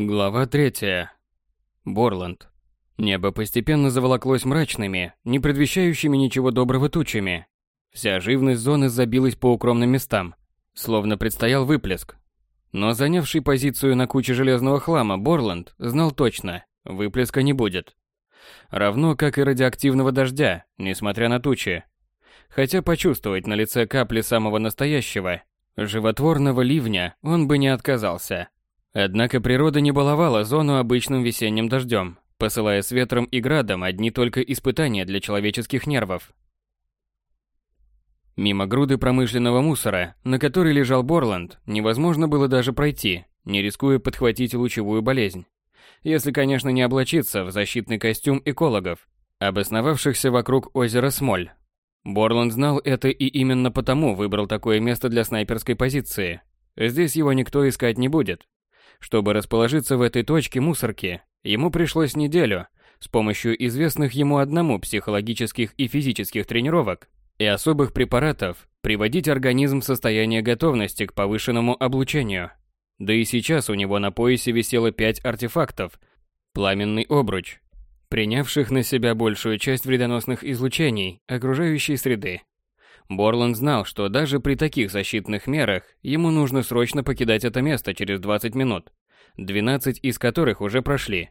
Глава третья. Борланд. Небо постепенно заволоклось мрачными, не предвещающими ничего доброго тучами. Вся живность зоны забилась по укромным местам, словно предстоял выплеск. Но занявший позицию на куче железного хлама Борланд знал точно, выплеска не будет. Равно как и радиоактивного дождя, несмотря на тучи. Хотя почувствовать на лице капли самого настоящего, животворного ливня он бы не отказался. Однако природа не баловала зону обычным весенним дождем, посылая с ветром и градом одни только испытания для человеческих нервов. Мимо груды промышленного мусора, на которой лежал Борланд, невозможно было даже пройти, не рискуя подхватить лучевую болезнь. Если, конечно, не облачиться в защитный костюм экологов, обосновавшихся вокруг озера Смоль. Борланд знал это и именно потому выбрал такое место для снайперской позиции. Здесь его никто искать не будет. Чтобы расположиться в этой точке мусорки, ему пришлось неделю с помощью известных ему одному психологических и физических тренировок и особых препаратов приводить организм в состояние готовности к повышенному облучению. Да и сейчас у него на поясе висело пять артефактов. Пламенный обруч, принявших на себя большую часть вредоносных излучений окружающей среды. Борланд знал, что даже при таких защитных мерах ему нужно срочно покидать это место через 20 минут, 12 из которых уже прошли,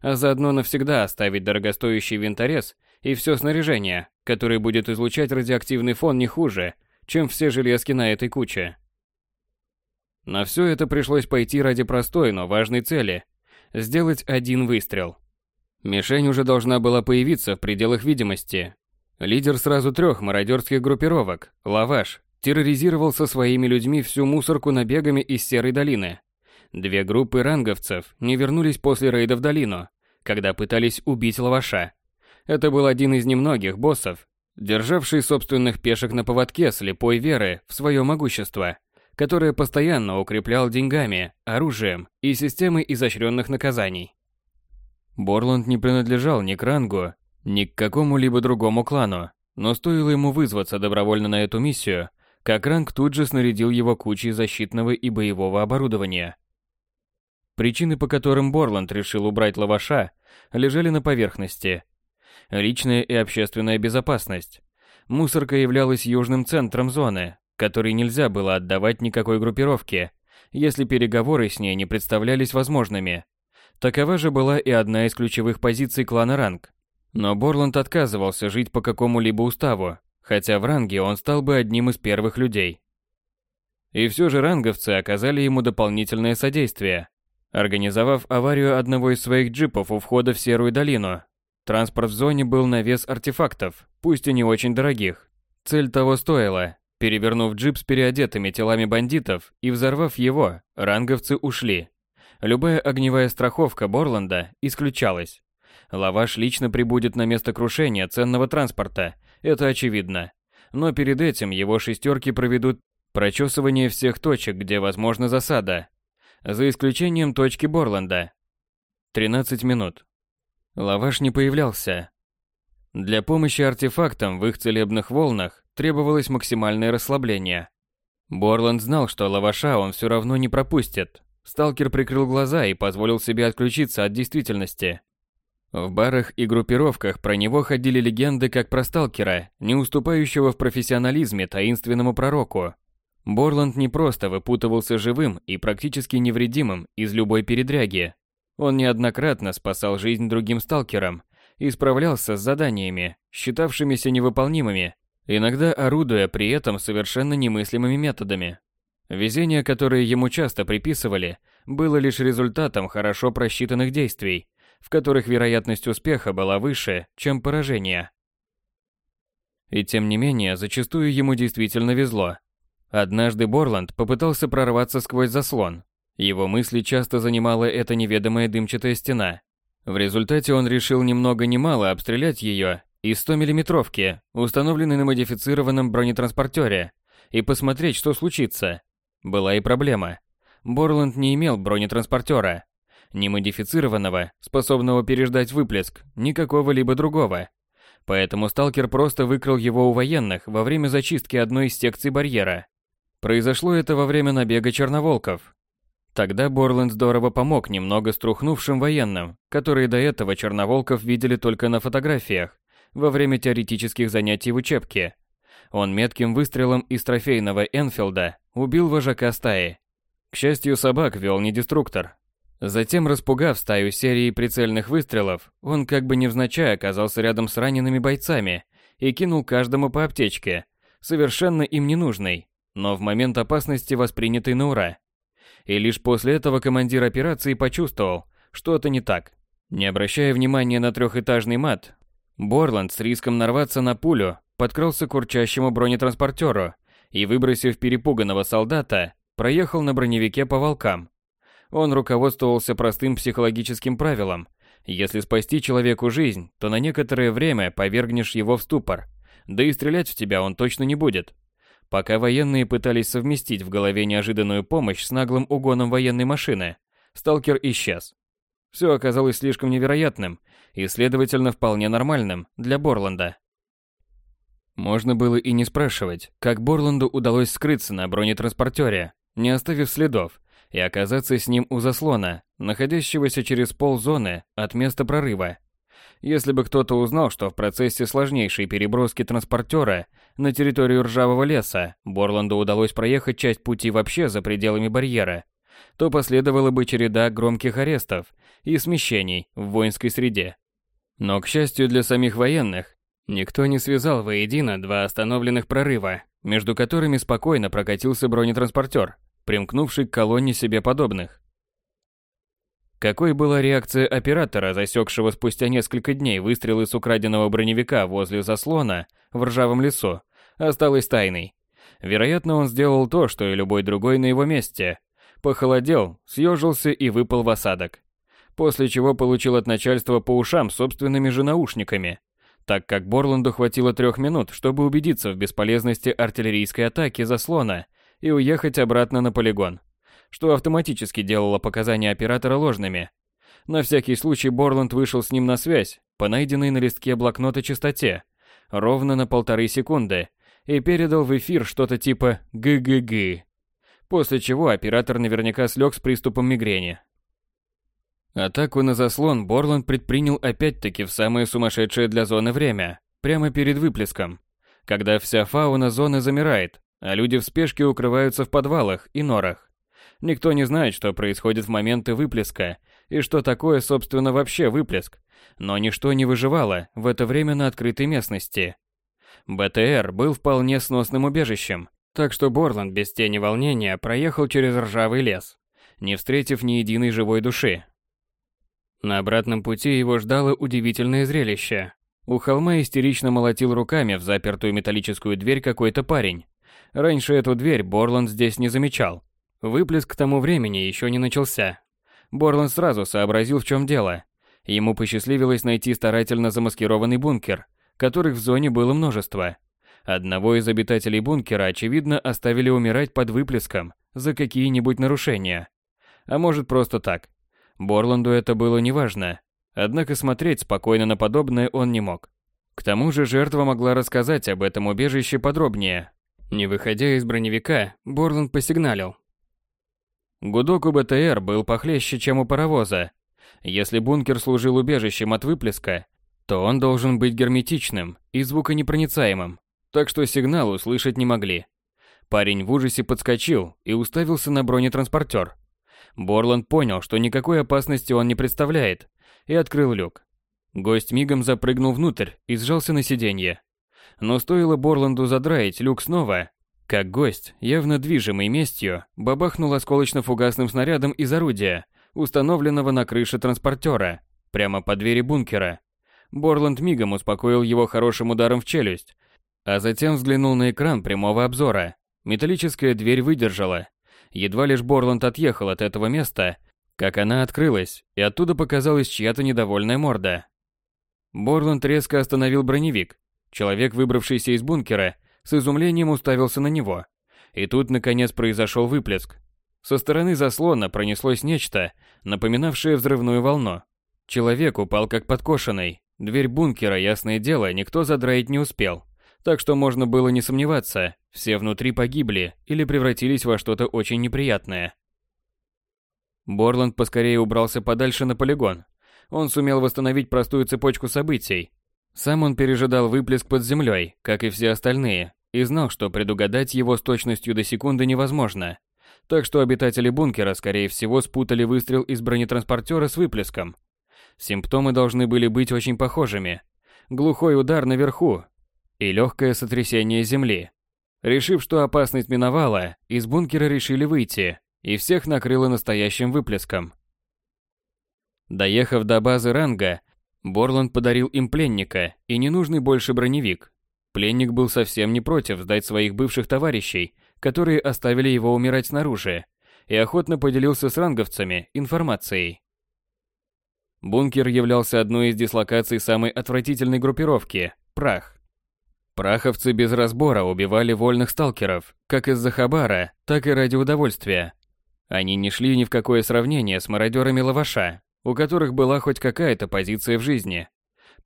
а заодно навсегда оставить дорогостоящий винторез и все снаряжение, которое будет излучать радиоактивный фон не хуже, чем все железки на этой куче. На все это пришлось пойти ради простой, но важной цели – сделать один выстрел. Мишень уже должна была появиться в пределах видимости. Лидер сразу трех мародерских группировок, Лаваш, терроризировал со своими людьми всю мусорку набегами из Серой долины. Две группы ранговцев не вернулись после рейда в долину, когда пытались убить Лаваша. Это был один из немногих боссов, державший собственных пешек на поводке слепой веры в свое могущество, которое постоянно укреплял деньгами, оружием и системой изощренных наказаний. Борланд не принадлежал ни к рангу, ни к какому-либо другому клану, но стоило ему вызваться добровольно на эту миссию, как ранг тут же снарядил его кучей защитного и боевого оборудования. Причины, по которым Борланд решил убрать лаваша, лежали на поверхности – личная и общественная безопасность. Мусорка являлась южным центром зоны, который нельзя было отдавать никакой группировке, если переговоры с ней не представлялись возможными. Такова же была и одна из ключевых позиций клана Ранг. Но Борланд отказывался жить по какому-либо уставу, хотя в ранге он стал бы одним из первых людей. И все же ранговцы оказали ему дополнительное содействие, организовав аварию одного из своих джипов у входа в Серую долину, Транспорт в зоне был на вес артефактов, пусть и не очень дорогих. Цель того стоила. Перевернув джип с переодетыми телами бандитов и взорвав его, ранговцы ушли. Любая огневая страховка Борланда исключалась. Лаваш лично прибудет на место крушения ценного транспорта, это очевидно. Но перед этим его шестерки проведут прочесывание всех точек, где возможна засада. За исключением точки Борланда. 13 минут. Лаваш не появлялся. Для помощи артефактам в их целебных волнах требовалось максимальное расслабление. Борланд знал, что лаваша он все равно не пропустит. Сталкер прикрыл глаза и позволил себе отключиться от действительности. В барах и группировках про него ходили легенды как про сталкера, не уступающего в профессионализме таинственному пророку. Борланд не просто выпутывался живым и практически невредимым из любой передряги, он неоднократно спасал жизнь другим сталкерам и справлялся с заданиями, считавшимися невыполнимыми, иногда орудуя при этом совершенно немыслимыми методами. Везение, которое ему часто приписывали, было лишь результатом хорошо просчитанных действий, в которых вероятность успеха была выше, чем поражения. И тем не менее, зачастую ему действительно везло. Однажды Борланд попытался прорваться сквозь заслон, его мысли часто занимала эта неведомая дымчатая стена. В результате он решил ни много мало обстрелять ее из 100-миллиметровки, установленной на модифицированном бронетранспортере, и посмотреть, что случится. Была и проблема. Борланд не имел бронетранспортера. Ни модифицированного, способного переждать выплеск, ни какого-либо другого. Поэтому сталкер просто выкрал его у военных во время зачистки одной из секций барьера. Произошло это во время набега черноволков, Тогда Борланд здорово помог немного струхнувшим военным, которые до этого черноволков видели только на фотографиях, во время теоретических занятий в учебке. Он метким выстрелом из трофейного Энфилда убил вожака стаи. К счастью, собак вел не деструктор. Затем, распугав стаю серией прицельных выстрелов, он как бы невзначай оказался рядом с ранеными бойцами и кинул каждому по аптечке, совершенно им не нужной, но в момент опасности воспринятой на ура. И лишь после этого командир операции почувствовал, что-то не так. Не обращая внимания на трехэтажный мат, Борланд с риском нарваться на пулю подкрался к урчащему бронетранспортеру и, выбросив перепуганного солдата, проехал на броневике по волкам. Он руководствовался простым психологическим правилом. Если спасти человеку жизнь, то на некоторое время повергнешь его в ступор. Да и стрелять в тебя он точно не будет. Пока военные пытались совместить в голове неожиданную помощь с наглым угоном военной машины, сталкер исчез. Все оказалось слишком невероятным и, следовательно, вполне нормальным для Борланда. Можно было и не спрашивать, как Борланду удалось скрыться на бронетранспортере, не оставив следов, и оказаться с ним у заслона, находящегося через ползоны от места прорыва. Если бы кто-то узнал, что в процессе сложнейшей переброски транспортера на территорию ржавого леса Борланду удалось проехать часть пути вообще за пределами барьера, то последовала бы череда громких арестов и смещений в воинской среде. Но, к счастью для самих военных, никто не связал воедино два остановленных прорыва, между которыми спокойно прокатился бронетранспортер, примкнувший к колонне себе подобных. Какой была реакция оператора, засекшего спустя несколько дней выстрелы с украденного броневика возле заслона в ржавом лесу, осталось тайной. Вероятно, он сделал то, что и любой другой на его месте. Похолодел, съежился и выпал в осадок после чего получил от начальства по ушам собственными же наушниками, так как Борланду хватило трех минут, чтобы убедиться в бесполезности артиллерийской атаки заслона и уехать обратно на полигон, что автоматически делало показания оператора ложными. На всякий случай Борланд вышел с ним на связь по найденной на листке блокнота частоте, ровно на полторы секунды, и передал в эфир что-то типа «ГГГ», после чего оператор наверняка слег с приступом мигрени. Атаку на заслон Борланд предпринял опять-таки в самое сумасшедшее для зоны время, прямо перед выплеском, когда вся фауна зоны замирает, а люди в спешке укрываются в подвалах и норах. Никто не знает, что происходит в моменты выплеска и что такое, собственно, вообще выплеск, но ничто не выживало в это время на открытой местности. БТР был вполне сносным убежищем, так что Борланд без тени волнения проехал через ржавый лес, не встретив ни единой живой души, на обратном пути его ждало удивительное зрелище. У холма истерично молотил руками в запертую металлическую дверь какой-то парень. Раньше эту дверь Борланд здесь не замечал. Выплеск к тому времени еще не начался. Борланд сразу сообразил, в чем дело. Ему посчастливилось найти старательно замаскированный бункер, которых в зоне было множество. Одного из обитателей бункера, очевидно, оставили умирать под выплеском за какие-нибудь нарушения. А может просто так. Борланду это было неважно, однако смотреть спокойно на подобное он не мог. К тому же жертва могла рассказать об этом убежище подробнее. Не выходя из броневика, Борланд посигналил. Гудок у БТР был похлеще, чем у паровоза. Если бункер служил убежищем от выплеска, то он должен быть герметичным и звуконепроницаемым, так что сигнал услышать не могли. Парень в ужасе подскочил и уставился на бронетранспортер. Борланд понял, что никакой опасности он не представляет, и открыл люк. Гость мигом запрыгнул внутрь и сжался на сиденье. Но стоило Борланду задраить люк снова, как гость, явно движимый местью, бабахнул осколочно-фугасным снарядом из орудия, установленного на крыше транспортера, прямо по двери бункера. Борланд мигом успокоил его хорошим ударом в челюсть, а затем взглянул на экран прямого обзора. Металлическая дверь выдержала, Едва лишь Борланд отъехал от этого места, как она открылась, и оттуда показалась чья-то недовольная морда. Борланд резко остановил броневик. Человек, выбравшийся из бункера, с изумлением уставился на него. И тут, наконец, произошел выплеск. Со стороны заслона пронеслось нечто, напоминавшее взрывную волну. Человек упал как подкошенный. Дверь бункера, ясное дело, никто задраить не успел. Так что можно было не сомневаться, все внутри погибли или превратились во что-то очень неприятное. Борланд поскорее убрался подальше на полигон. Он сумел восстановить простую цепочку событий. Сам он пережидал выплеск под землей, как и все остальные, и знал, что предугадать его с точностью до секунды невозможно. Так что обитатели бункера, скорее всего, спутали выстрел из бронетранспортера с выплеском. Симптомы должны были быть очень похожими. Глухой удар наверху и легкое сотрясение земли. Решив, что опасность миновала, из бункера решили выйти, и всех накрыло настоящим выплеском. Доехав до базы ранга, Борланд подарил им пленника и ненужный больше броневик. Пленник был совсем не против сдать своих бывших товарищей, которые оставили его умирать снаружи, и охотно поделился с ранговцами информацией. Бункер являлся одной из дислокаций самой отвратительной группировки – Прах. Праховцы без разбора убивали вольных сталкеров, как из-за хабара, так и ради удовольствия. Они не шли ни в какое сравнение с мародерами лаваша, у которых была хоть какая-то позиция в жизни.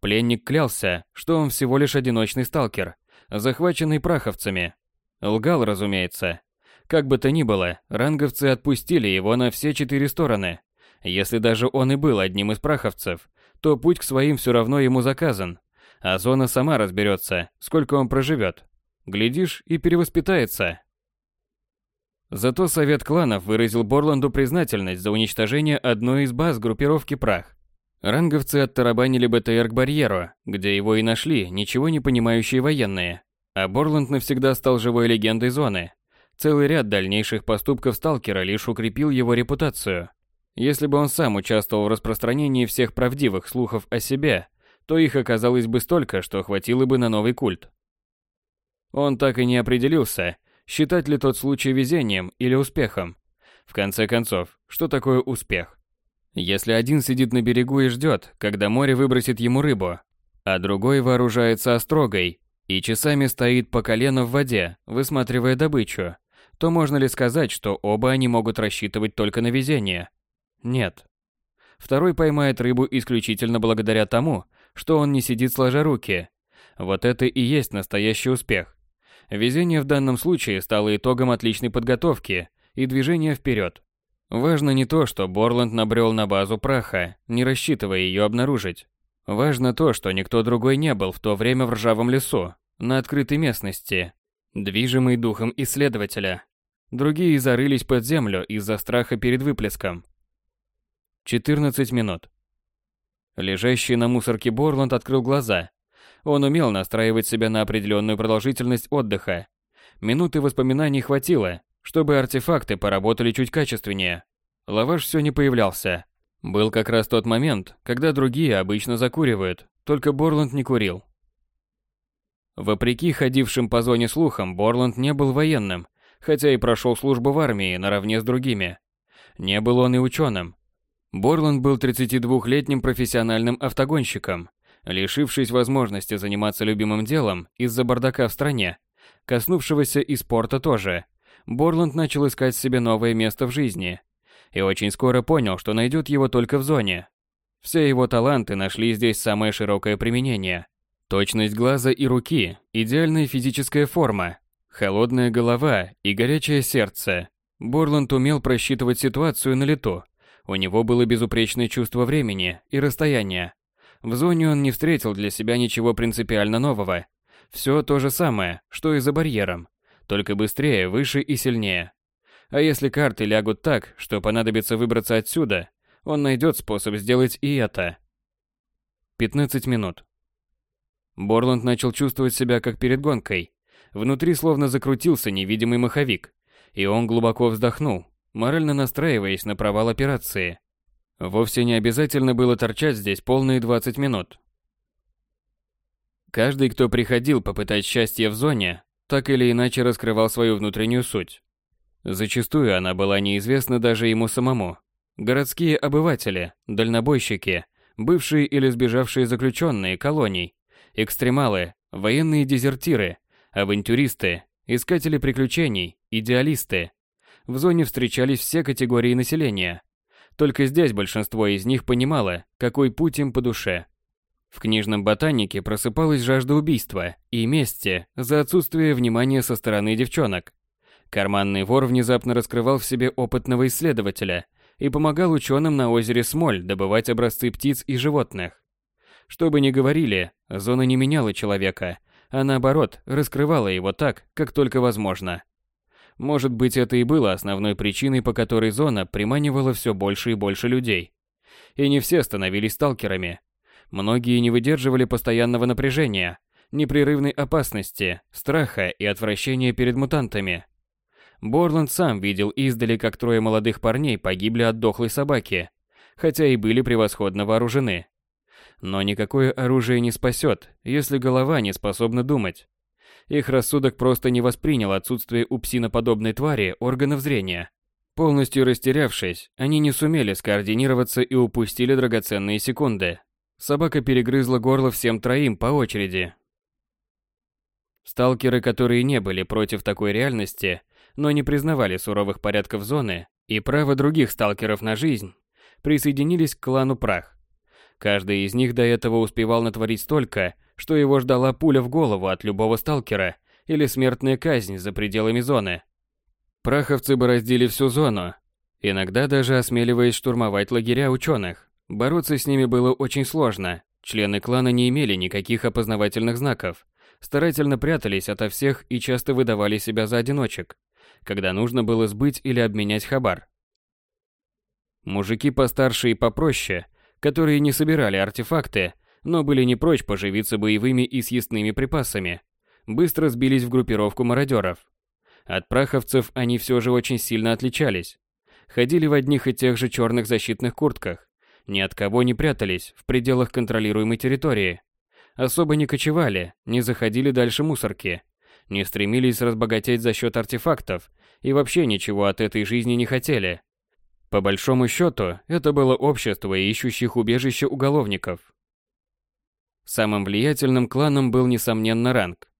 Пленник клялся, что он всего лишь одиночный сталкер, захваченный праховцами. Лгал, разумеется. Как бы то ни было, ранговцы отпустили его на все четыре стороны, если даже он и был одним из праховцев, то путь к своим все равно ему заказан, а зона сама разберется, сколько он проживет. Глядишь, и перевоспитается. Зато Совет кланов выразил Борланду признательность за уничтожение одной из баз группировки «Прах». Ранговцы оттарабанили БТР к барьеру, где его и нашли ничего не понимающие военные. А Борланд навсегда стал живой легендой зоны. Целый ряд дальнейших поступков сталкера лишь укрепил его репутацию. Если бы он сам участвовал в распространении всех правдивых слухов о себе, то их оказалось бы столько, что хватило бы на новый культ. Он так и не определился, считать ли тот случай везением или успехом. В конце концов, что такое успех? Если один сидит на берегу и ждет, когда море выбросит ему рыбу, а другой вооружается острогой и часами стоит по колено в воде, высматривая добычу, то можно ли сказать, что оба они могут рассчитывать только на везение? Нет. Второй поймает рыбу исключительно благодаря тому, что он не сидит сложа руки. Вот это и есть настоящий успех. Везение в данном случае стало итогом отличной подготовки и движения вперед. Важно не то, что Борланд набрел на базу праха, не рассчитывая ее обнаружить. Важно то, что никто другой не был в то время в ржавом лесу, на открытой местности, движимый духом исследователя. Другие зарылись под землю из-за страха перед выплеском. 14 минут. Лежащий на мусорке Борланд открыл глаза. Он умел настраивать себя на определенную продолжительность отдыха. Минуты воспоминаний хватило, чтобы артефакты поработали чуть качественнее. Лаваш все не появлялся. Был как раз тот момент, когда другие обычно закуривают, только Борланд не курил. Вопреки ходившим по зоне слухам, Борланд не был военным, хотя и прошел службу в армии наравне с другими. Не был он и ученым, Борланд был 32-летним профессиональным автогонщиком, лишившись возможности заниматься любимым делом из-за бардака в стране, коснувшегося и спорта тоже. Борланд начал искать себе новое место в жизни и очень скоро понял, что найдет его только в зоне. Все его таланты нашли здесь самое широкое применение. Точность глаза и руки, идеальная физическая форма, холодная голова и горячее сердце. Борланд умел просчитывать ситуацию на лету, у него было безупречное чувство времени и расстояния. В зоне он не встретил для себя ничего принципиально нового. Все то же самое, что и за барьером, только быстрее, выше и сильнее. А если карты лягут так, что понадобится выбраться отсюда, он найдет способ сделать и это. 15 минут. Борланд начал чувствовать себя как перед гонкой. Внутри словно закрутился невидимый маховик, и он глубоко вздохнул, морально настраиваясь на провал операции. Вовсе не обязательно было торчать здесь полные 20 минут. Каждый, кто приходил попытать счастье в зоне, так или иначе раскрывал свою внутреннюю суть. Зачастую она была неизвестна даже ему самому. Городские обыватели, дальнобойщики, бывшие или сбежавшие заключенные колоний, экстремалы, военные дезертиры, авантюристы, искатели приключений, идеалисты, в зоне встречались все категории населения. Только здесь большинство из них понимало, какой путь им по душе. В книжном ботанике просыпалась жажда убийства и мести за отсутствие внимания со стороны девчонок. Карманный вор внезапно раскрывал в себе опытного исследователя, и помогал ученым на озере Смоль добывать образцы птиц и животных. Что бы ни говорили, зона не меняла человека, а наоборот, раскрывала его так, как только возможно. Может быть, это и было основной причиной, по которой зона приманивала все больше и больше людей. И не все становились сталкерами. Многие не выдерживали постоянного напряжения, непрерывной опасности, страха и отвращения перед мутантами. Борланд сам видел издали, как трое молодых парней погибли от дохлой собаки, хотя и были превосходно вооружены. Но никакое оружие не спасет, если голова не способна думать. Их рассудок просто не воспринял отсутствие у псиноподобной твари органов зрения. Полностью растерявшись, они не сумели скоординироваться и упустили драгоценные секунды. Собака перегрызла горло всем троим по очереди. Сталкеры, которые не были против такой реальности, но не признавали суровых порядков зоны и права других сталкеров на жизнь, присоединились к клану Прах. Каждый из них до этого успевал натворить столько, что его ждала пуля в голову от любого сталкера или смертная казнь за пределами зоны. Праховцы бороздили всю зону, иногда даже осмеливаясь штурмовать лагеря ученых. Бороться с ними было очень сложно. Члены клана не имели никаких опознавательных знаков, старательно прятались ото всех и часто выдавали себя за одиночек когда нужно было сбыть или обменять хабар. Мужики постарше и попроще, которые не собирали артефакты, но были не прочь поживиться боевыми и съестными припасами, быстро сбились в группировку мародеров. От праховцев они все же очень сильно отличались. Ходили в одних и тех же черных защитных куртках, ни от кого не прятались в пределах контролируемой территории. Особо не кочевали, не заходили дальше мусорки, не стремились разбогатеть за счет артефактов и вообще ничего от этой жизни не хотели. По большому счету, это было общество ищущих убежище уголовников. Самым влиятельным кланом был, несомненно, ранг.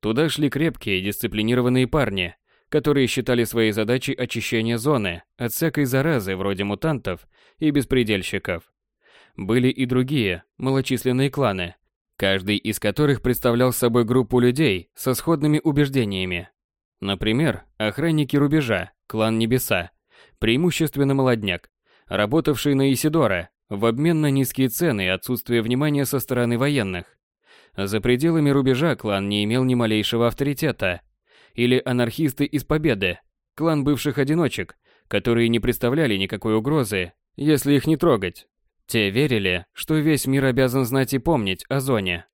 Туда шли крепкие, дисциплинированные парни, которые считали своей задачей очищение зоны от всякой заразы вроде мутантов и беспредельщиков. Были и другие, малочисленные кланы, каждый из которых представлял собой группу людей со сходными убеждениями. Например, охранники рубежа, клан Небеса, преимущественно молодняк, работавший на Исидора, в обмен на низкие цены и отсутствие внимания со стороны военных. За пределами рубежа клан не имел ни малейшего авторитета. Или анархисты из Победы, клан бывших одиночек, которые не представляли никакой угрозы, если их не трогать. Те верили, что весь мир обязан знать и помнить о зоне.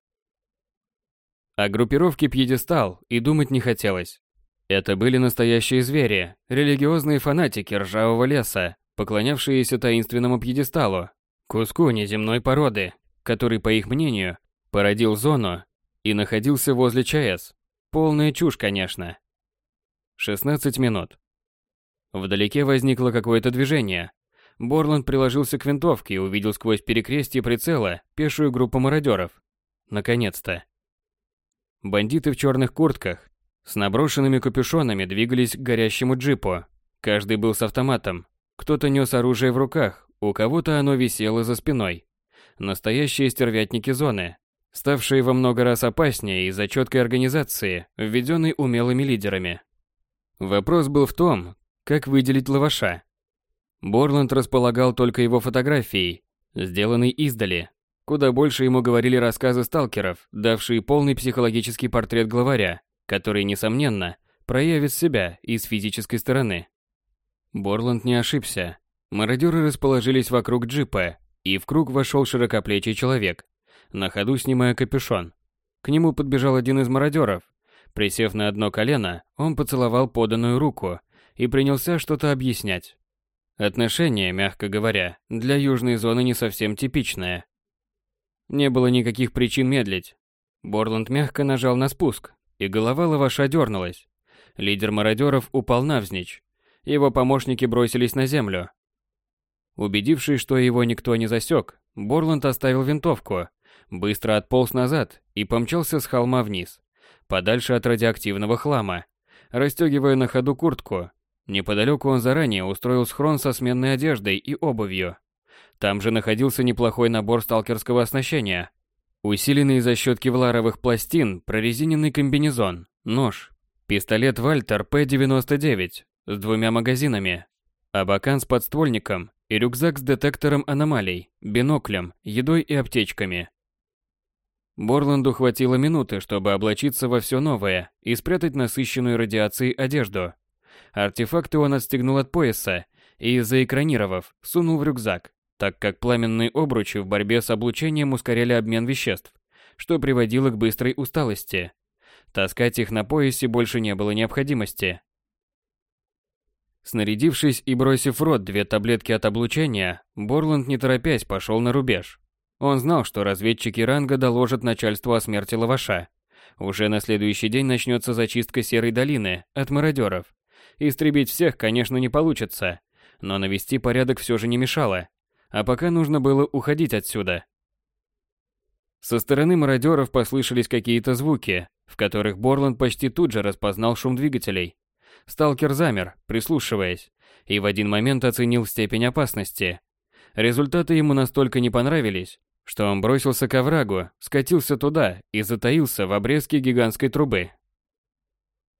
О группировке «Пьедестал» и думать не хотелось. Это были настоящие звери, религиозные фанатики ржавого леса, поклонявшиеся таинственному пьедесталу, куску неземной породы, который, по их мнению, породил зону и находился возле ЧАЭС. Полная чушь, конечно. 16 минут. Вдалеке возникло какое-то движение, Борланд приложился к винтовке и увидел сквозь перекрестие прицела пешую группу мародеров. Наконец-то. Бандиты в черных куртках с наброшенными капюшонами двигались к горящему джипу. Каждый был с автоматом. Кто-то нес оружие в руках, у кого-то оно висело за спиной. Настоящие стервятники зоны, ставшие во много раз опаснее из-за четкой организации, введенной умелыми лидерами. Вопрос был в том, как выделить лаваша. Борланд располагал только его фотографией, сделанной издали. Куда больше ему говорили рассказы сталкеров, давшие полный психологический портрет главаря, который, несомненно, проявит себя и с физической стороны. Борланд не ошибся. Мародеры расположились вокруг джипа, и в круг вошел широкоплечий человек, на ходу снимая капюшон. К нему подбежал один из мародеров. Присев на одно колено, он поцеловал поданную руку и принялся что-то объяснять. Отношение, мягко говоря, для южной зоны не совсем типичное. Не было никаких причин медлить. Борланд мягко нажал на спуск, и голова лаваша дернулась. Лидер мародеров упал навзничь. Его помощники бросились на землю. Убедившись, что его никто не засек, Борланд оставил винтовку, быстро отполз назад и помчался с холма вниз, подальше от радиоактивного хлама, расстегивая на ходу куртку, Неподалеку он заранее устроил схрон со сменной одеждой и обувью. Там же находился неплохой набор сталкерского оснащения. Усиленный за счет кевларовых пластин прорезиненный комбинезон, нож, пистолет Вальтер П-99 с двумя магазинами, абакан с подствольником и рюкзак с детектором аномалий, биноклем, едой и аптечками. Борланду хватило минуты, чтобы облачиться во все новое и спрятать насыщенную радиацией одежду. Артефакты он отстегнул от пояса и, заэкранировав, сунул в рюкзак, так как пламенные обручи в борьбе с облучением ускоряли обмен веществ, что приводило к быстрой усталости. Таскать их на поясе больше не было необходимости. Снарядившись и бросив в рот две таблетки от облучения, Борланд не торопясь пошел на рубеж. Он знал, что разведчики ранга доложат начальству о смерти Лаваша. Уже на следующий день начнется зачистка Серой долины от мародеров. Истребить всех, конечно, не получится, но навести порядок все же не мешало. А пока нужно было уходить отсюда. Со стороны мародеров послышались какие-то звуки, в которых Борланд почти тут же распознал шум двигателей. Сталкер замер, прислушиваясь, и в один момент оценил степень опасности. Результаты ему настолько не понравились, что он бросился к оврагу, скатился туда и затаился в обрезке гигантской трубы.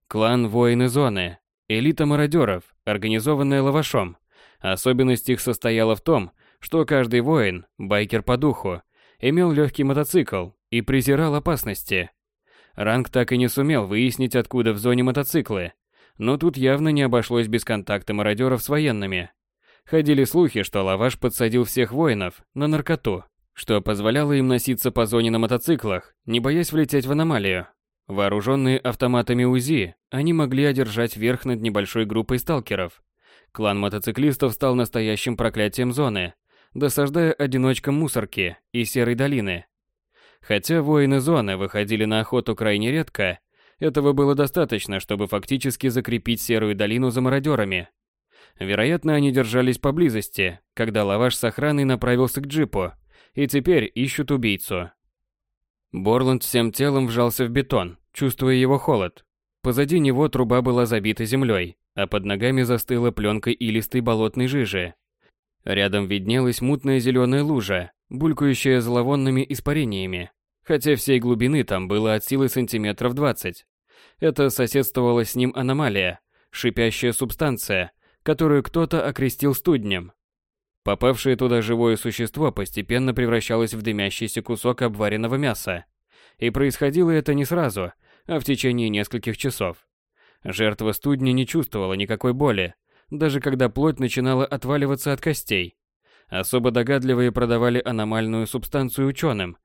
Клан Воины Зоны. Элита мародеров, организованная лавашом. Особенность их состояла в том, что каждый воин, байкер по духу, имел легкий мотоцикл и презирал опасности. Ранг так и не сумел выяснить, откуда в зоне мотоциклы, но тут явно не обошлось без контакта мародеров с военными. Ходили слухи, что Лаваш подсадил всех воинов на наркоту, что позволяло им носиться по зоне на мотоциклах, не боясь влететь в аномалию. Вооруженные автоматами УЗИ, они могли одержать верх над небольшой группой сталкеров. Клан мотоциклистов стал настоящим проклятием зоны, досаждая одиночкам мусорки и серой долины. Хотя воины зоны выходили на охоту крайне редко, этого было достаточно, чтобы фактически закрепить серую долину за мародерами. Вероятно, они держались поблизости, когда лаваш с охраной направился к джипу, и теперь ищут убийцу. Борланд всем телом вжался в бетон, чувствуя его холод. Позади него труба была забита землей, а под ногами застыла пленка илистой болотной жижи. Рядом виднелась мутная зеленая лужа, булькающая зловонными испарениями, хотя всей глубины там было от силы сантиметров 20. Это соседствовала с ним аномалия, шипящая субстанция, которую кто-то окрестил студнем. Попавшее туда живое существо постепенно превращалось в дымящийся кусок обваренного мяса. И происходило это не сразу, а в течение нескольких часов. Жертва студни не чувствовала никакой боли, даже когда плоть начинала отваливаться от костей. Особо догадливые продавали аномальную субстанцию ученым,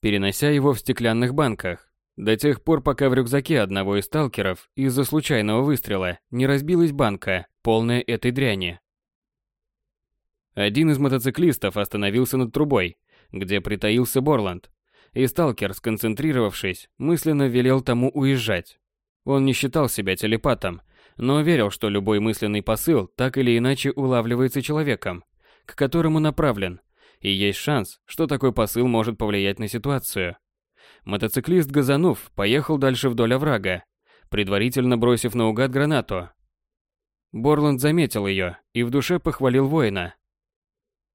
перенося его в стеклянных банках, до тех пор, пока в рюкзаке одного из сталкеров из-за случайного выстрела не разбилась банка, полная этой дряни. Один из мотоциклистов остановился над трубой, где притаился Борланд, и сталкер, сконцентрировавшись, мысленно велел тому уезжать. Он не считал себя телепатом, но верил, что любой мысленный посыл так или иначе улавливается человеком, к которому направлен, и есть шанс, что такой посыл может повлиять на ситуацию. Мотоциклист Газанув поехал дальше вдоль оврага, предварительно бросив наугад гранату. Борланд заметил ее и в душе похвалил воина,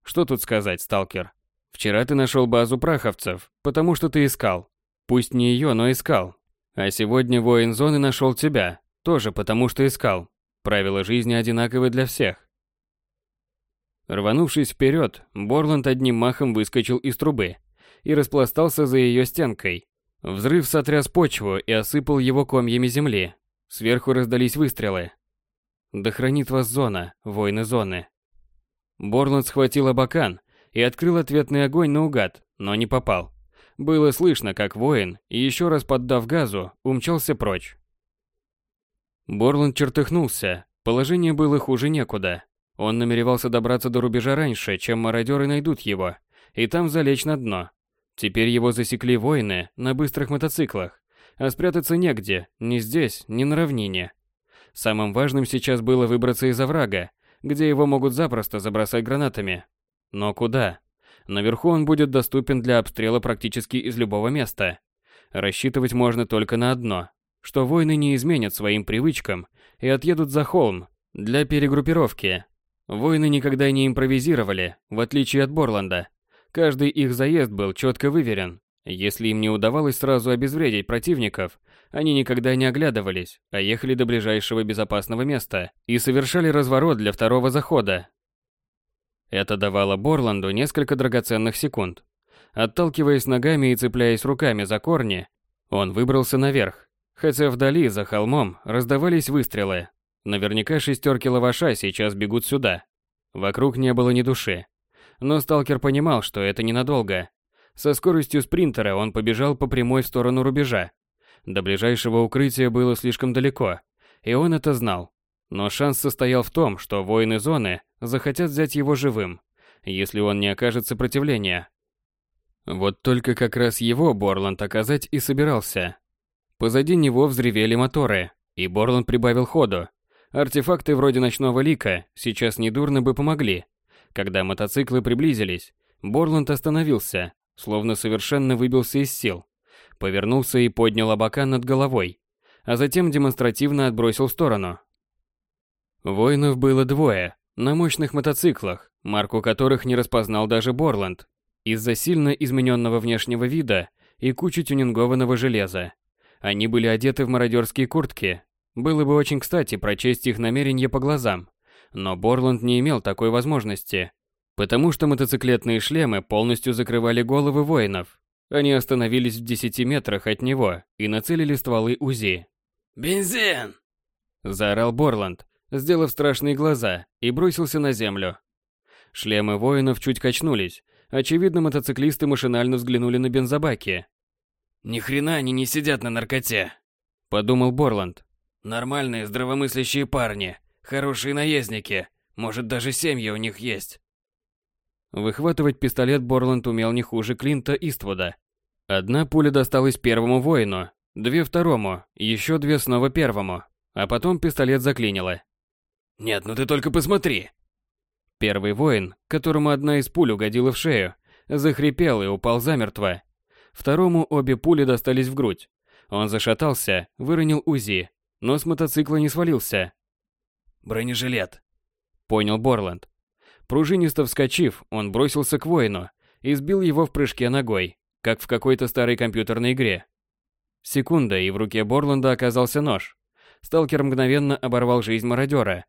что тут сказать, сталкер? Вчера ты нашел базу праховцев, потому что ты искал. Пусть не ее, но искал. А сегодня воин зоны нашел тебя, тоже потому что искал. Правила жизни одинаковы для всех. Рванувшись вперед, Борланд одним махом выскочил из трубы и распластался за ее стенкой. Взрыв сотряс почву и осыпал его комьями земли. Сверху раздались выстрелы. Да хранит вас зона, воины зоны. Борланд схватил абакан и открыл ответный огонь наугад, но не попал. Было слышно, как воин, еще раз поддав газу, умчался прочь. Борланд чертыхнулся. Положение было хуже некуда. Он намеревался добраться до рубежа раньше, чем мародеры найдут его, и там залечь на дно. Теперь его засекли воины на быстрых мотоциклах, а спрятаться негде, ни здесь, ни на равнине. Самым важным сейчас было выбраться из оврага, где его могут запросто забросать гранатами. Но куда? Наверху он будет доступен для обстрела практически из любого места. Рассчитывать можно только на одно, что воины не изменят своим привычкам и отъедут за холм для перегруппировки. Воины никогда не импровизировали, в отличие от Борланда. Каждый их заезд был четко выверен. Если им не удавалось сразу обезвредить противников, они никогда не оглядывались, а ехали до ближайшего безопасного места и совершали разворот для второго захода. Это давало Борланду несколько драгоценных секунд. Отталкиваясь ногами и цепляясь руками за корни, он выбрался наверх. Хотя вдали, за холмом, раздавались выстрелы. Наверняка шестерки лаваша сейчас бегут сюда. Вокруг не было ни души. Но сталкер понимал, что это ненадолго. Со скоростью спринтера он побежал по прямой в сторону рубежа. До ближайшего укрытия было слишком далеко, и он это знал. Но шанс состоял в том, что воины зоны захотят взять его живым, если он не окажет сопротивления. Вот только как раз его Борланд оказать и собирался. Позади него взревели моторы, и Борланд прибавил ходу. Артефакты вроде ночного лика сейчас недурно бы помогли. Когда мотоциклы приблизились, Борланд остановился, словно совершенно выбился из сил. Повернулся и поднял абака над головой, а затем демонстративно отбросил в сторону. Воинов было двое, на мощных мотоциклах, марку которых не распознал даже Борланд, из-за сильно измененного внешнего вида и кучи тюнингованного железа. Они были одеты в мародерские куртки. Было бы очень кстати прочесть их намерения по глазам, но Борланд не имел такой возможности, потому что мотоциклетные шлемы полностью закрывали головы воинов. Они остановились в 10 метрах от него и нацелили стволы УЗИ. «Бензин!» – заорал Борланд, сделав страшные глаза, и бросился на землю. Шлемы воинов чуть качнулись. Очевидно, мотоциклисты машинально взглянули на бензобаки. «Ни хрена они не сидят на наркоте», — подумал Борланд. «Нормальные, здравомыслящие парни, хорошие наездники, может, даже семьи у них есть». Выхватывать пистолет Борланд умел не хуже Клинта Иствуда. Одна пуля досталась первому воину, две второму, еще две снова первому, а потом пистолет заклинило. Нет, ну ты только посмотри. Первый воин, которому одна из пуль угодила в шею, захрипел и упал замертво. Второму обе пули достались в грудь. Он зашатался, выронил УЗИ, но с мотоцикла не свалился. Бронежилет. Понял Борланд. Пружинисто вскочив, он бросился к воину и сбил его в прыжке ногой, как в какой-то старой компьютерной игре. Секунда, и в руке Борланда оказался нож. Сталкер мгновенно оборвал жизнь мародера,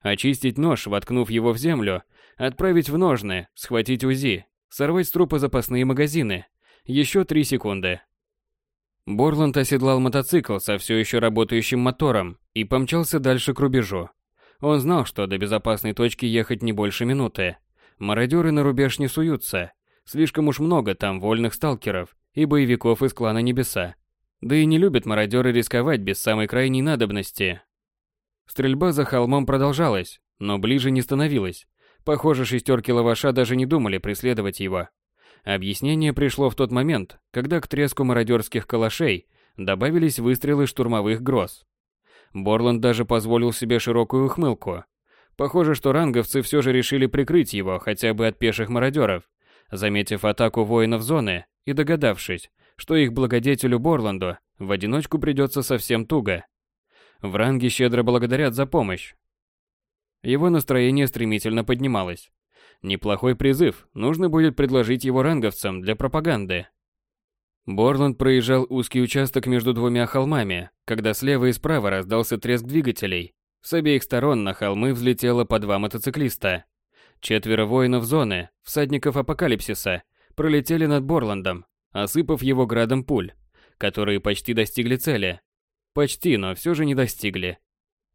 Очистить нож, воткнув его в землю, отправить в ножны, схватить УЗИ, сорвать с трупа запасные магазины. Еще три секунды. Борланд оседлал мотоцикл со все еще работающим мотором и помчался дальше к рубежу. Он знал, что до безопасной точки ехать не больше минуты. Мародеры на рубеж не суются. Слишком уж много там вольных сталкеров и боевиков из клана Небеса. Да и не любят мародеры рисковать без самой крайней надобности. Стрельба за холмом продолжалась, но ближе не становилась. Похоже, шестерки лаваша даже не думали преследовать его. Объяснение пришло в тот момент, когда к треску мародерских калашей добавились выстрелы штурмовых гроз. Борланд даже позволил себе широкую ухмылку. Похоже, что ранговцы все же решили прикрыть его хотя бы от пеших мародеров, заметив атаку воинов зоны и догадавшись, что их благодетелю Борланду в одиночку придется совсем туго. В ранге щедро благодарят за помощь. Его настроение стремительно поднималось. Неплохой призыв, нужно будет предложить его ранговцам для пропаганды. Борланд проезжал узкий участок между двумя холмами, когда слева и справа раздался треск двигателей. С обеих сторон на холмы взлетело по два мотоциклиста. Четверо воинов зоны, всадников апокалипсиса, пролетели над Борландом, осыпав его градом пуль, которые почти достигли цели. Почти, но все же не достигли.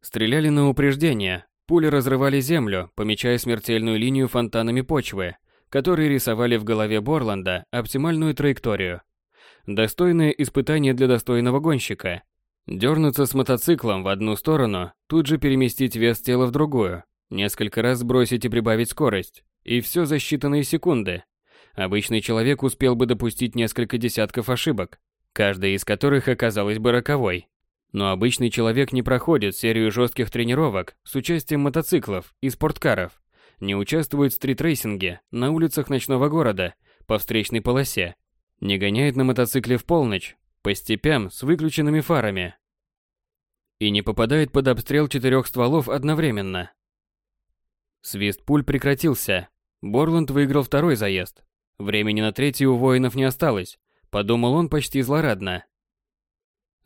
Стреляли на упреждение. Пули разрывали землю, помечая смертельную линию фонтанами почвы, которые рисовали в голове Борланда оптимальную траекторию. Достойное испытание для достойного гонщика. Дернуться с мотоциклом в одну сторону, тут же переместить вес тела в другую, несколько раз сбросить и прибавить скорость. И все за считанные секунды. Обычный человек успел бы допустить несколько десятков ошибок, каждая из которых оказалась бы роковой. Но обычный человек не проходит серию жестких тренировок с участием мотоциклов и спорткаров, не участвует в стритрейсинге на улицах ночного города по встречной полосе, не гоняет на мотоцикле в полночь, по степям с выключенными фарами и не попадает под обстрел четырех стволов одновременно. Свист пуль прекратился. Борланд выиграл второй заезд. Времени на третий у воинов не осталось, подумал он почти злорадно.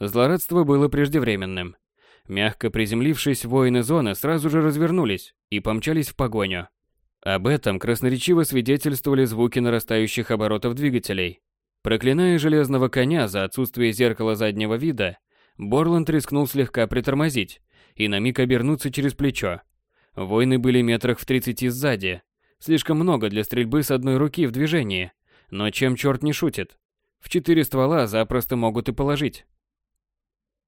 Злорадство было преждевременным. Мягко приземлившись, воины зоны сразу же развернулись и помчались в погоню. Об этом красноречиво свидетельствовали звуки нарастающих оборотов двигателей. Проклиная железного коня за отсутствие зеркала заднего вида, Борланд рискнул слегка притормозить и на миг обернуться через плечо. Войны были метрах в тридцати сзади. Слишком много для стрельбы с одной руки в движении. Но чем черт не шутит? В четыре ствола запросто могут и положить.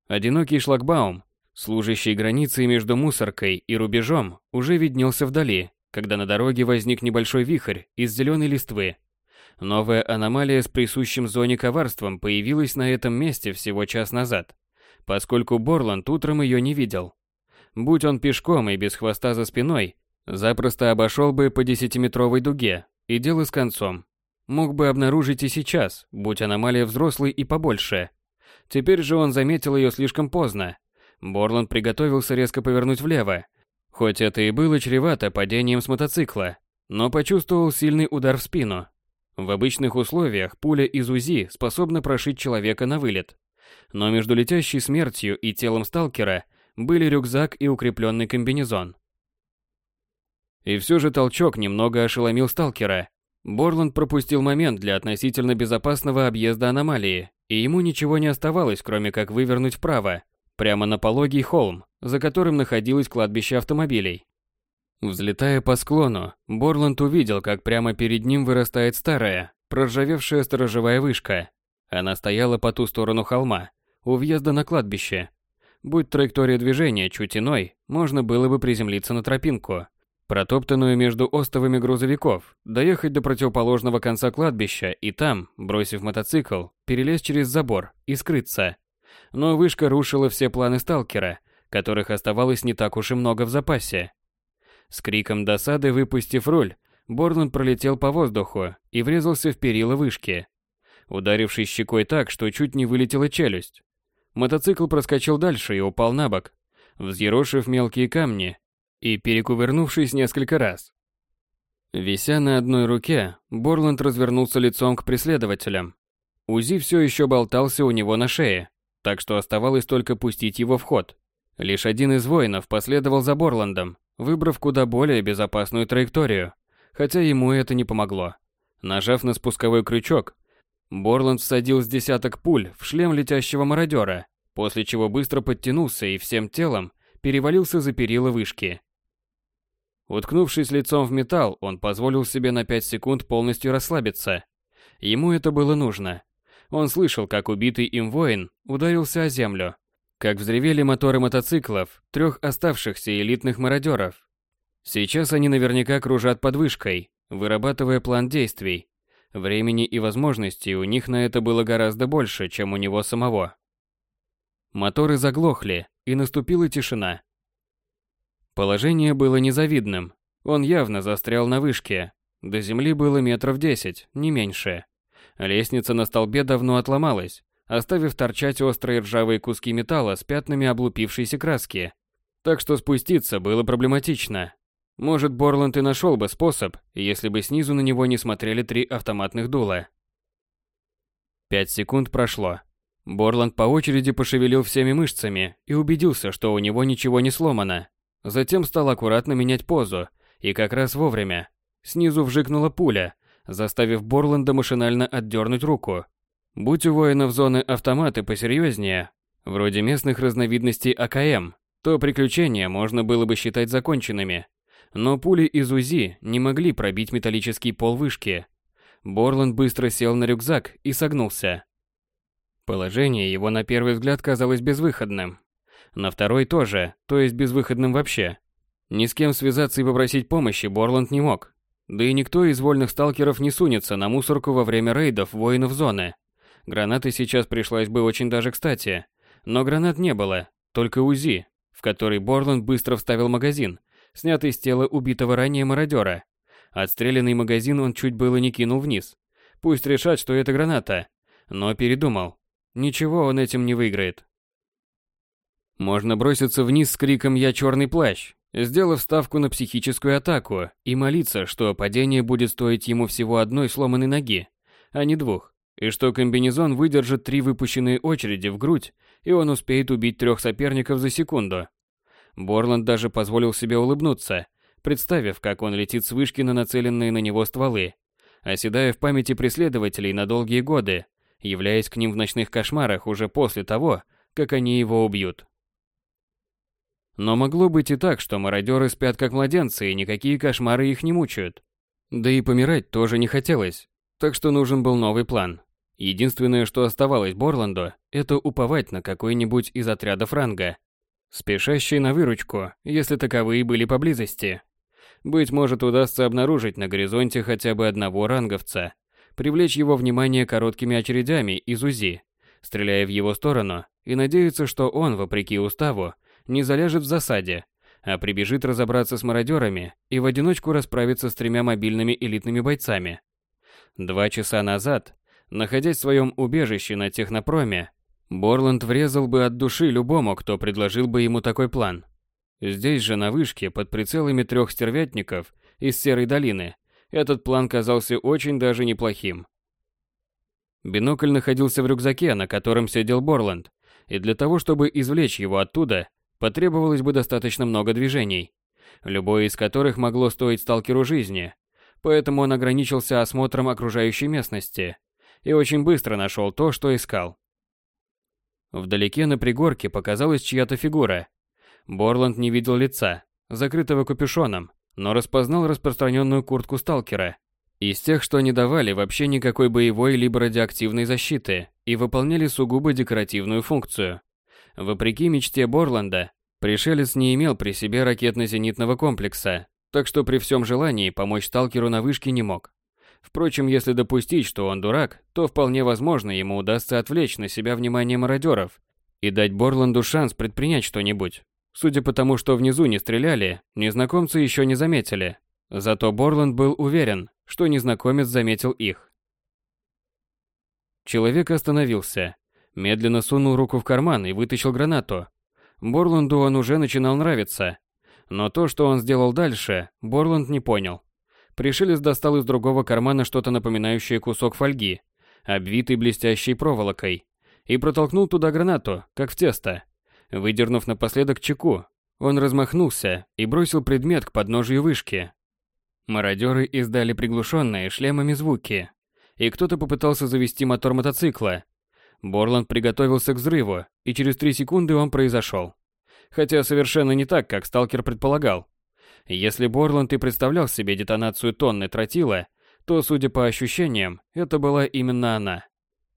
Одинокий шлагбаум, служащий границей между мусоркой и рубежом, уже виднелся вдали, когда на дороге возник небольшой вихрь из зеленой листвы. Новая аномалия с присущим зоне коварством появилась на этом месте всего час назад, поскольку Борланд утром ее не видел. Будь он пешком и без хвоста за спиной, запросто обошел бы по десятиметровой дуге, и дело с концом. Мог бы обнаружить и сейчас, будь аномалия взрослой и побольше. Теперь же он заметил ее слишком поздно. Борланд приготовился резко повернуть влево, хоть это и было чревато падением с мотоцикла, но почувствовал сильный удар в спину. В обычных условиях пуля из УЗИ способна прошить человека на вылет. Но между летящей смертью и телом сталкера были рюкзак и укрепленный комбинезон. И все же толчок немного ошеломил сталкера. Борланд пропустил момент для относительно безопасного объезда аномалии, и ему ничего не оставалось, кроме как вывернуть вправо, прямо на пологий холм, за которым находилось кладбище автомобилей. Взлетая по склону, Борланд увидел, как прямо перед ним вырастает старая, проржавевшая сторожевая вышка. Она стояла по ту сторону холма, у въезда на кладбище. Будь траектория движения чуть иной, можно было бы приземлиться на тропинку, протоптанную между остовами грузовиков, доехать до противоположного конца кладбища и там, бросив мотоцикл, перелезть через забор и скрыться. Но вышка рушила все планы сталкера, которых оставалось не так уж и много в запасе. С криком досады выпустив руль, Борланд пролетел по воздуху и врезался в перила вышки, ударившись щекой так, что чуть не вылетела челюсть. Мотоцикл проскочил дальше и упал на бок, взъерошив мелкие камни и перекувырнувшись несколько раз. Вися на одной руке, Борланд развернулся лицом к преследователям. УЗИ все еще болтался у него на шее, так что оставалось только пустить его в ход. Лишь один из воинов последовал за Борландом, выбрав куда более безопасную траекторию, хотя ему это не помогло. Нажав на спусковой крючок, Борланд всадил с десяток пуль в шлем летящего мародера, после чего быстро подтянулся и всем телом перевалился за перила вышки. Уткнувшись лицом в металл, он позволил себе на 5 секунд полностью расслабиться. Ему это было нужно. Он слышал, как убитый им воин ударился о землю, как взревели моторы мотоциклов трех оставшихся элитных мародеров. Сейчас они наверняка кружат под вышкой, вырабатывая план действий. Времени и возможностей у них на это было гораздо больше, чем у него самого. Моторы заглохли, и наступила тишина. Положение было незавидным. Он явно застрял на вышке. До земли было метров десять, не меньше. Лестница на столбе давно отломалась, оставив торчать острые ржавые куски металла с пятнами облупившейся краски. Так что спуститься было проблематично. Может, Борланд и нашел бы способ, если бы снизу на него не смотрели три автоматных дула. Пять секунд прошло. Борланд по очереди пошевелил всеми мышцами и убедился, что у него ничего не сломано. Затем стал аккуратно менять позу, и как раз вовремя. Снизу вжикнула пуля, заставив Борланда машинально отдернуть руку. Будь у воинов зоны автоматы посерьезнее, вроде местных разновидностей АКМ, то приключения можно было бы считать законченными. Но пули из УЗИ не могли пробить металлический пол вышки. Борланд быстро сел на рюкзак и согнулся. Положение его на первый взгляд казалось безвыходным. На второй тоже, то есть безвыходным вообще. Ни с кем связаться и попросить помощи Борланд не мог. Да и никто из вольных сталкеров не сунется на мусорку во время рейдов воинов зоны. Гранаты сейчас пришлось бы очень даже кстати. Но гранат не было, только УЗИ, в который Борланд быстро вставил магазин, снятый с тела убитого ранее мародера. Отстрелянный магазин он чуть было не кинул вниз. Пусть решат, что это граната. Но передумал. Ничего он этим не выиграет. Можно броситься вниз с криком «Я черный плащ», сделав ставку на психическую атаку и молиться, что падение будет стоить ему всего одной сломанной ноги, а не двух, и что комбинезон выдержит три выпущенные очереди в грудь, и он успеет убить трех соперников за секунду. Борланд даже позволил себе улыбнуться, представив, как он летит с вышки на нацеленные на него стволы, оседая в памяти преследователей на долгие годы, являясь к ним в ночных кошмарах уже после того, как они его убьют. Но могло быть и так, что мародеры спят как младенцы, и никакие кошмары их не мучают. Да и помирать тоже не хотелось, так что нужен был новый план. Единственное, что оставалось Борланду, это уповать на какой-нибудь из отрядов ранга, спешащий на выручку, если таковые были поблизости. Быть может, удастся обнаружить на горизонте хотя бы одного ранговца, привлечь его внимание короткими очередями из УЗИ, стреляя в его сторону, и надеяться, что он, вопреки уставу, не заляжет в засаде, а прибежит разобраться с мародерами и в одиночку расправиться с тремя мобильными элитными бойцами. Два часа назад, находясь в своем убежище на технопроме, Борланд врезал бы от души любому, кто предложил бы ему такой план. Здесь же, на вышке, под прицелами трех стервятников из Серой долины, этот план казался очень даже неплохим. Бинокль находился в рюкзаке, на котором сидел Борланд, и для того, чтобы извлечь его оттуда, потребовалось бы достаточно много движений, любое из которых могло стоить сталкеру жизни, поэтому он ограничился осмотром окружающей местности и очень быстро нашел то, что искал. Вдалеке на пригорке показалась чья-то фигура. Борланд не видел лица, закрытого капюшоном, но распознал распространенную куртку сталкера. Из тех, что не давали вообще никакой боевой либо радиоактивной защиты и выполняли сугубо декоративную функцию. Вопреки мечте Борланда, пришелец не имел при себе ракетно-зенитного комплекса, так что при всем желании помочь сталкеру на вышке не мог. Впрочем, если допустить, что он дурак, то вполне возможно ему удастся отвлечь на себя внимание мародеров и дать Борланду шанс предпринять что-нибудь. Судя по тому, что внизу не стреляли, незнакомцы еще не заметили. Зато Борланд был уверен, что незнакомец заметил их. Человек остановился, Медленно сунул руку в карман и вытащил гранату. Борланду он уже начинал нравиться. Но то, что он сделал дальше, Борланд не понял. Пришелец достал из другого кармана что-то напоминающее кусок фольги, обвитый блестящей проволокой, и протолкнул туда гранату, как в тесто. Выдернув напоследок чеку, он размахнулся и бросил предмет к подножию вышки. Мародеры издали приглушенные шлемами звуки, и кто-то попытался завести мотор мотоцикла, Борланд приготовился к взрыву, и через три секунды он произошел. Хотя совершенно не так, как сталкер предполагал. Если Борланд и представлял себе детонацию тонны тротила, то, судя по ощущениям, это была именно она.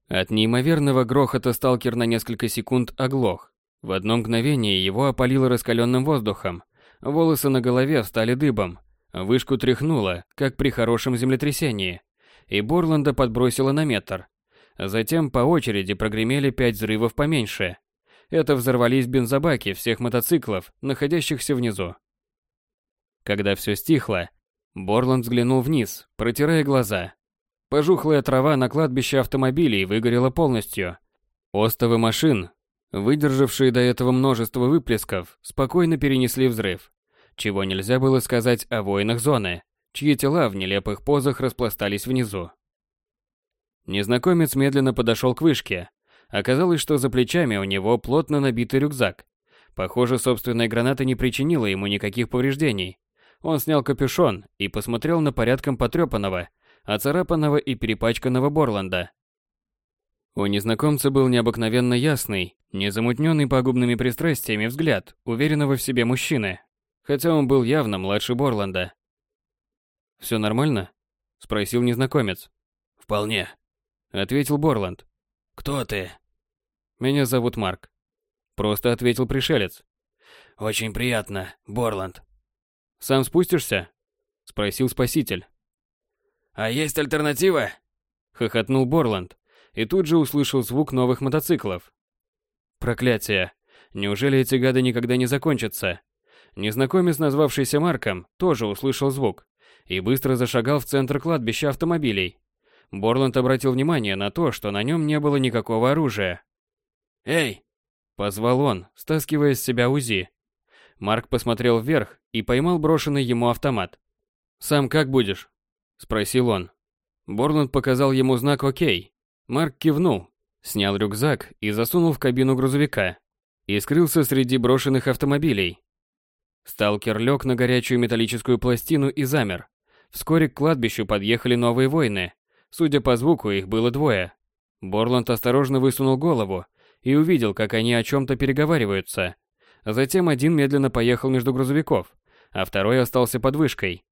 От неимоверного грохота сталкер на несколько секунд оглох. В одно мгновение его опалило раскаленным воздухом. Волосы на голове встали дыбом. Вышку тряхнуло, как при хорошем землетрясении. И Борланда подбросило на метр. Затем по очереди прогремели пять взрывов поменьше. Это взорвались бензобаки всех мотоциклов, находящихся внизу. Когда все стихло, Борланд взглянул вниз, протирая глаза. Пожухлая трава на кладбище автомобилей выгорела полностью. Остовы машин, выдержавшие до этого множество выплесков, спокойно перенесли взрыв. Чего нельзя было сказать о воинах зоны, чьи тела в нелепых позах распластались внизу. Незнакомец медленно подошел к вышке. Оказалось, что за плечами у него плотно набитый рюкзак. Похоже, собственная граната не причинила ему никаких повреждений. Он снял капюшон и посмотрел на порядком потрепанного, оцарапанного и перепачканного Борланда. У незнакомца был необыкновенно ясный, незамутненный пагубными пристрастиями взгляд уверенного в себе мужчины, хотя он был явно младше Борланда. «Все нормально?» – спросил незнакомец. «Вполне», ответил Борланд. Кто ты? Меня зовут Марк. Просто ответил пришелец. Очень приятно, Борланд. Сам спустишься? спросил спаситель. А есть альтернатива? хохотнул Борланд и тут же услышал звук новых мотоциклов. Проклятие. Неужели эти гады никогда не закончатся? Незнакомец, назвавшийся Марком, тоже услышал звук и быстро зашагал в центр кладбища автомобилей. Борланд обратил внимание на то, что на нем не было никакого оружия. «Эй!» – позвал он, стаскивая с себя УЗИ. Марк посмотрел вверх и поймал брошенный ему автомат. «Сам как будешь?» – спросил он. Борланд показал ему знак «Окей». Марк кивнул, снял рюкзак и засунул в кабину грузовика. И скрылся среди брошенных автомобилей. Сталкер лег на горячую металлическую пластину и замер. Вскоре к кладбищу подъехали новые воины. Судя по звуку, их было двое. Борланд осторожно высунул голову и увидел, как они о чем-то переговариваются. Затем один медленно поехал между грузовиков, а второй остался под вышкой.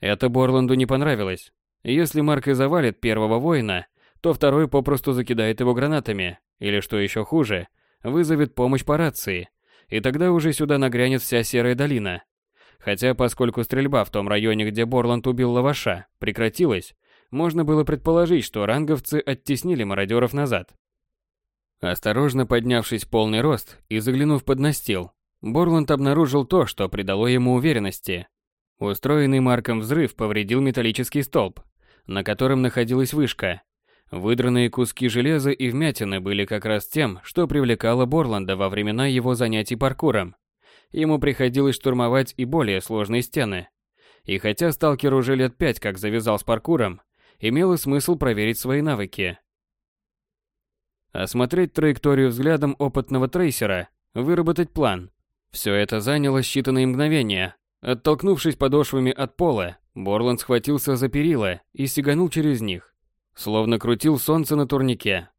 Это Борланду не понравилось. Если Марк и завалит первого воина, то второй попросту закидает его гранатами, или, что еще хуже, вызовет помощь по рации, и тогда уже сюда нагрянет вся Серая долина. Хотя, поскольку стрельба в том районе, где Борланд убил лаваша, прекратилась, можно было предположить, что ранговцы оттеснили мародеров назад. Осторожно поднявшись полный рост и заглянув под настил, Борланд обнаружил то, что придало ему уверенности. Устроенный Марком взрыв повредил металлический столб, на котором находилась вышка. Выдранные куски железа и вмятины были как раз тем, что привлекало Борланда во времена его занятий паркуром. Ему приходилось штурмовать и более сложные стены. И хотя сталкер уже лет пять как завязал с паркуром, имело смысл проверить свои навыки. Осмотреть траекторию взглядом опытного трейсера, выработать план. Все это заняло считанные мгновения. Оттолкнувшись подошвами от пола, Борланд схватился за перила и сиганул через них, словно крутил солнце на турнике.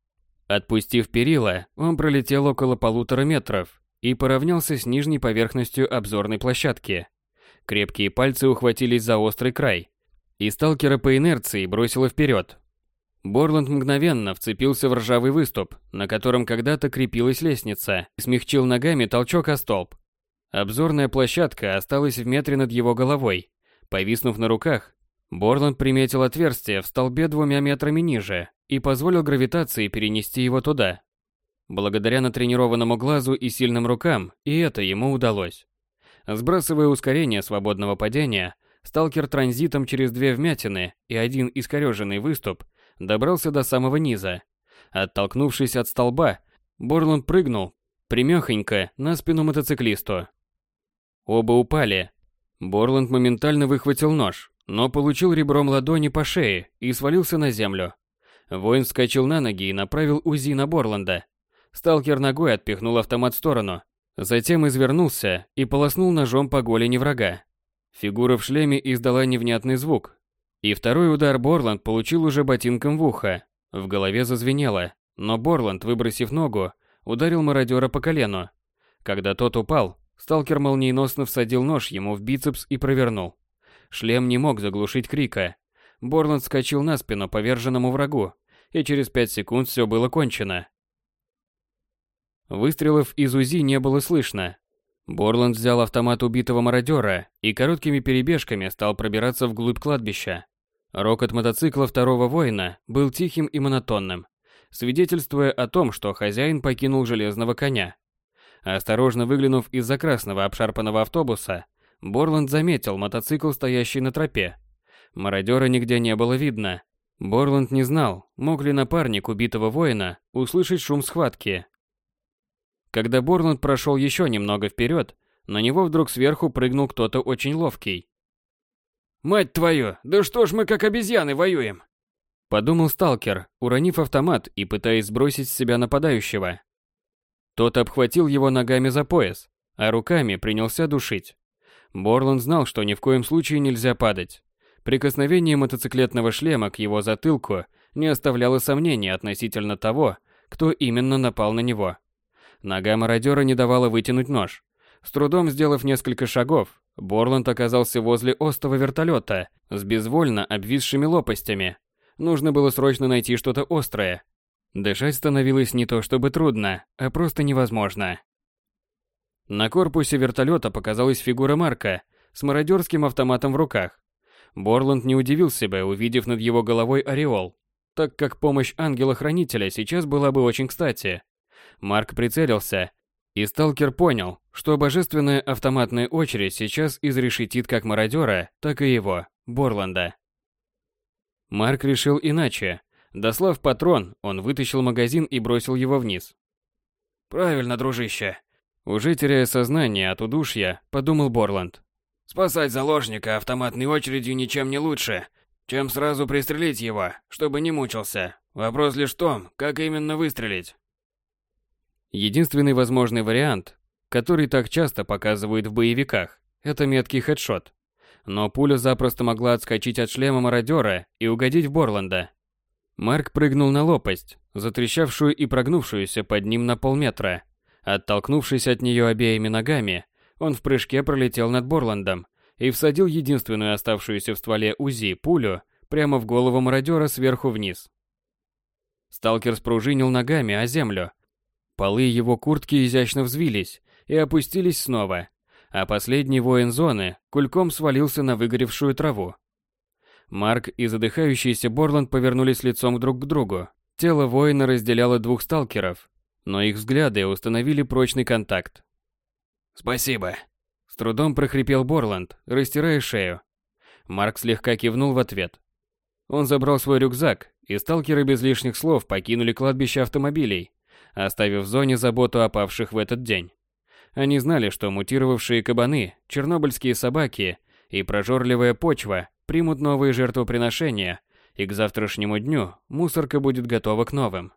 Отпустив перила, он пролетел около полутора метров и поравнялся с нижней поверхностью обзорной площадки. Крепкие пальцы ухватились за острый край, и сталкера по инерции бросило вперед. Борланд мгновенно вцепился в ржавый выступ, на котором когда-то крепилась лестница, и смягчил ногами толчок о столб. Обзорная площадка осталась в метре над его головой. Повиснув на руках, Борланд приметил отверстие в столбе двумя метрами ниже и позволил гравитации перенести его туда. Благодаря натренированному глазу и сильным рукам, и это ему удалось. Сбрасывая ускорение свободного падения, сталкер транзитом через две вмятины и один искореженный выступ – добрался до самого низа. Оттолкнувшись от столба, Борланд прыгнул примехонько на спину мотоциклисту. Оба упали. Борланд моментально выхватил нож, но получил ребром ладони по шее и свалился на землю. Воин вскочил на ноги и направил УЗИ на Борланда. Сталкер ногой отпихнул автомат в сторону, затем извернулся и полоснул ножом по голени врага. Фигура в шлеме издала невнятный звук, и второй удар Борланд получил уже ботинком в ухо. В голове зазвенело, но Борланд, выбросив ногу, ударил мародера по колену. Когда тот упал, сталкер молниеносно всадил нож ему в бицепс и провернул. Шлем не мог заглушить крика. Борланд скочил на спину поверженному врагу, и через пять секунд все было кончено. Выстрелов из УЗИ не было слышно. Борланд взял автомат убитого мародера и короткими перебежками стал пробираться вглубь кладбища. Рокот мотоцикла второго воина был тихим и монотонным, свидетельствуя о том, что хозяин покинул железного коня. Осторожно выглянув из-за красного обшарпанного автобуса, Борланд заметил мотоцикл, стоящий на тропе. Мародера нигде не было видно. Борланд не знал, мог ли напарник убитого воина услышать шум схватки. Когда Борланд прошел еще немного вперед, на него вдруг сверху прыгнул кто-то очень ловкий. «Мать твою, да что ж мы как обезьяны воюем?» Подумал сталкер, уронив автомат и пытаясь сбросить с себя нападающего. Тот обхватил его ногами за пояс, а руками принялся душить. Борланд знал, что ни в коем случае нельзя падать. Прикосновение мотоциклетного шлема к его затылку не оставляло сомнений относительно того, кто именно напал на него. Нога мародера не давала вытянуть нож. С трудом сделав несколько шагов, Борланд оказался возле остова вертолета с безвольно обвисшими лопастями. Нужно было срочно найти что-то острое. Дышать становилось не то чтобы трудно, а просто невозможно. На корпусе вертолета показалась фигура Марка с мародерским автоматом в руках. Борланд не удивил себя, увидев над его головой ореол, так как помощь ангела-хранителя сейчас была бы очень кстати. Марк прицелился и сталкер понял, что божественная автоматная очередь сейчас изрешетит как мародера, так и его, Борланда. Марк решил иначе. Дослав патрон, он вытащил магазин и бросил его вниз. «Правильно, дружище». Уже теряя сознание от удушья, подумал Борланд. «Спасать заложника автоматной очередью ничем не лучше, чем сразу пристрелить его, чтобы не мучился. Вопрос лишь в том, как именно выстрелить. Единственный возможный вариант который так часто показывают в боевиках. Это меткий хедшот. Но пуля запросто могла отскочить от шлема мародера и угодить в Борланда. Марк прыгнул на лопасть, затрещавшую и прогнувшуюся под ним на полметра. Оттолкнувшись от нее обеими ногами, он в прыжке пролетел над Борландом и всадил единственную оставшуюся в стволе УЗИ пулю прямо в голову мародера сверху вниз. Сталкер спружинил ногами о землю. Полы его куртки изящно взвились и опустились снова, а последний воин зоны кульком свалился на выгоревшую траву. Марк и задыхающийся Борланд повернулись лицом друг к другу. Тело воина разделяло двух сталкеров, но их взгляды установили прочный контакт. «Спасибо», — с трудом прохрипел Борланд, растирая шею. Марк слегка кивнул в ответ. Он забрал свой рюкзак, и сталкеры без лишних слов покинули кладбище автомобилей, оставив в зоне заботу о павших в этот день. Они знали, что мутировавшие кабаны, чернобыльские собаки и прожорливая почва примут новые жертвоприношения, и к завтрашнему дню мусорка будет готова к новым.